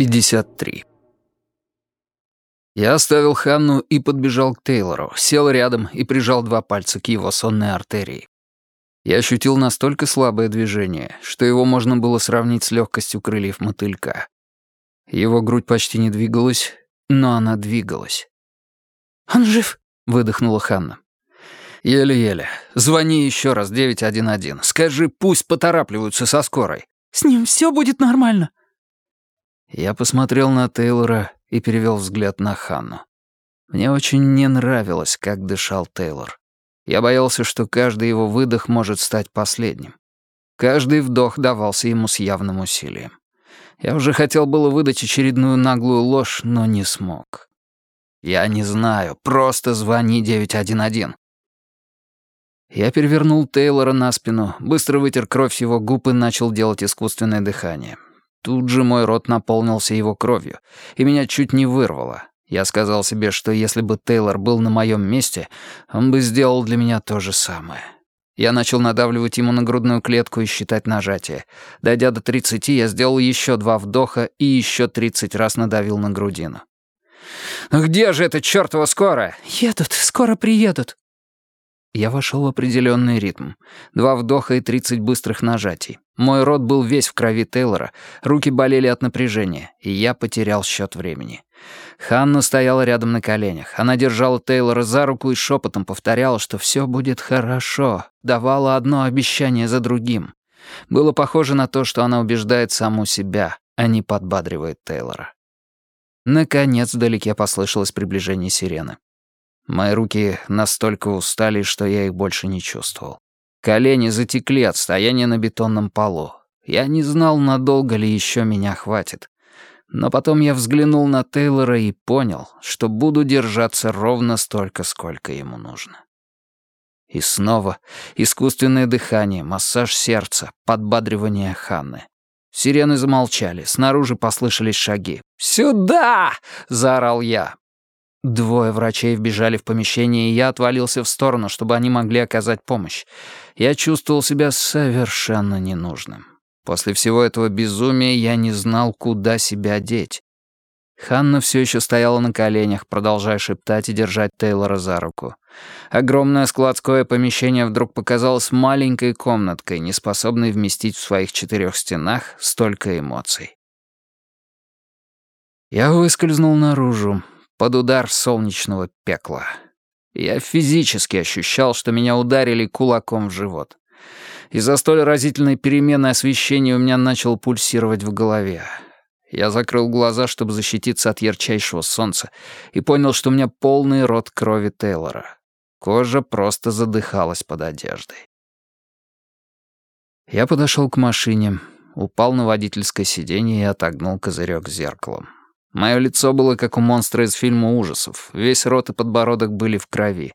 53. Я оставил Ханну и подбежал к Тейлору, сел рядом и прижал два пальца к его сонной артерии. Я ощутил настолько слабое движение, что его можно было сравнить с легкостью крыльев мотылька. Его грудь почти не двигалась, но она двигалась. «Он жив?» — выдохнула Ханна. «Еле-еле. Звони еще раз 911. Скажи, пусть поторапливаются со скорой». «С ним все будет нормально». Я посмотрел на Тейлора и перевел взгляд на Ханну. Мне очень не нравилось, как дышал Тейлор. Я боялся, что каждый его выдох может стать последним. Каждый вдох давался ему с явным усилием. Я уже хотел было выдать очередную наглую ложь, но не смог. «Я не знаю, просто звони 911». Я перевернул Тейлора на спину, быстро вытер кровь с его губ и начал делать искусственное дыхание. Тут же мой рот наполнился его кровью, и меня чуть не вырвало. Я сказал себе, что если бы Тейлор был на моем месте, он бы сделал для меня то же самое. Я начал надавливать ему на грудную клетку и считать нажатия. Дойдя до 30, я сделал еще два вдоха и еще 30 раз надавил на грудину. «Где же эта чертова скорая?» «Едут, скоро приедут». Я вошел в определенный ритм. Два вдоха и тридцать быстрых нажатий. Мой рот был весь в крови Тейлора, руки болели от напряжения, и я потерял счет времени. Ханна стояла рядом на коленях. Она держала Тейлора за руку и шепотом повторяла, что все будет хорошо, давала одно обещание за другим. Было похоже на то, что она убеждает саму себя, а не подбадривает Тейлора. Наконец вдалеке послышалось приближение сирены. Мои руки настолько устали, что я их больше не чувствовал. Колени затекли от стояния на бетонном полу. Я не знал, надолго ли еще меня хватит. Но потом я взглянул на Тейлора и понял, что буду держаться ровно столько, сколько ему нужно. И снова искусственное дыхание, массаж сердца, подбадривание Ханны. Сирены замолчали, снаружи послышались шаги. «Сюда!» — заорал я. Двое врачей вбежали в помещение, и я отвалился в сторону, чтобы они могли оказать помощь. Я чувствовал себя совершенно ненужным. После всего этого безумия я не знал, куда себя деть. Ханна все еще стояла на коленях, продолжая шептать и держать Тейлора за руку. Огромное складское помещение вдруг показалось маленькой комнаткой, неспособной вместить в своих четырех стенах столько эмоций. Я выскользнул наружу, под удар солнечного пекла. Я физически ощущал, что меня ударили кулаком в живот. Из-за столь разительной перемены освещения у меня начал пульсировать в голове. Я закрыл глаза, чтобы защититься от ярчайшего солнца, и понял, что у меня полный рот крови Тейлора. Кожа просто задыхалась под одеждой. Я подошел к машине, упал на водительское сиденье и отогнул козырек зеркалом. Мое лицо было как у монстра из фильма ужасов. Весь рот и подбородок были в крови.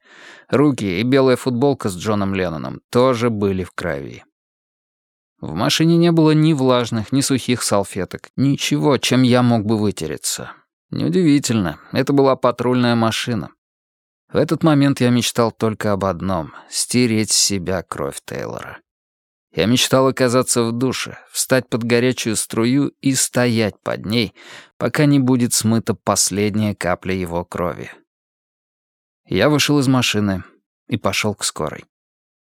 Руки и белая футболка с Джоном Ленноном тоже были в крови. В машине не было ни влажных, ни сухих салфеток, ничего, чем я мог бы вытереться. Неудивительно, это была патрульная машина. В этот момент я мечтал только об одном — стереть с себя кровь Тейлора. Я мечтал оказаться в душе, встать под горячую струю и стоять под ней, пока не будет смыта последняя капля его крови. Я вышел из машины и пошел к скорой.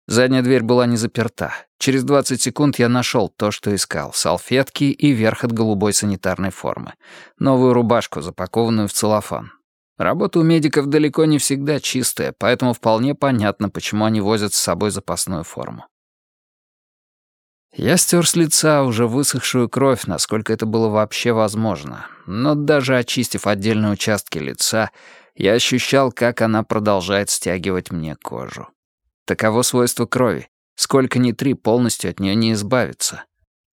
Задняя дверь была не заперта. Через 20 секунд я нашел то, что искал — салфетки и верх от голубой санитарной формы. Новую рубашку, запакованную в целлофан. Работа у медиков далеко не всегда чистая, поэтому вполне понятно, почему они возят с собой запасную форму. Я стер с лица уже высохшую кровь, насколько это было вообще возможно. Но даже очистив отдельные участки лица, я ощущал, как она продолжает стягивать мне кожу. Таково свойство крови. Сколько ни три, полностью от нее не избавиться.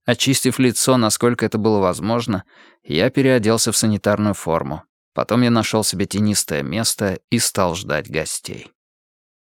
Очистив лицо, насколько это было возможно, я переоделся в санитарную форму. Потом я нашел себе тенистое место и стал ждать гостей.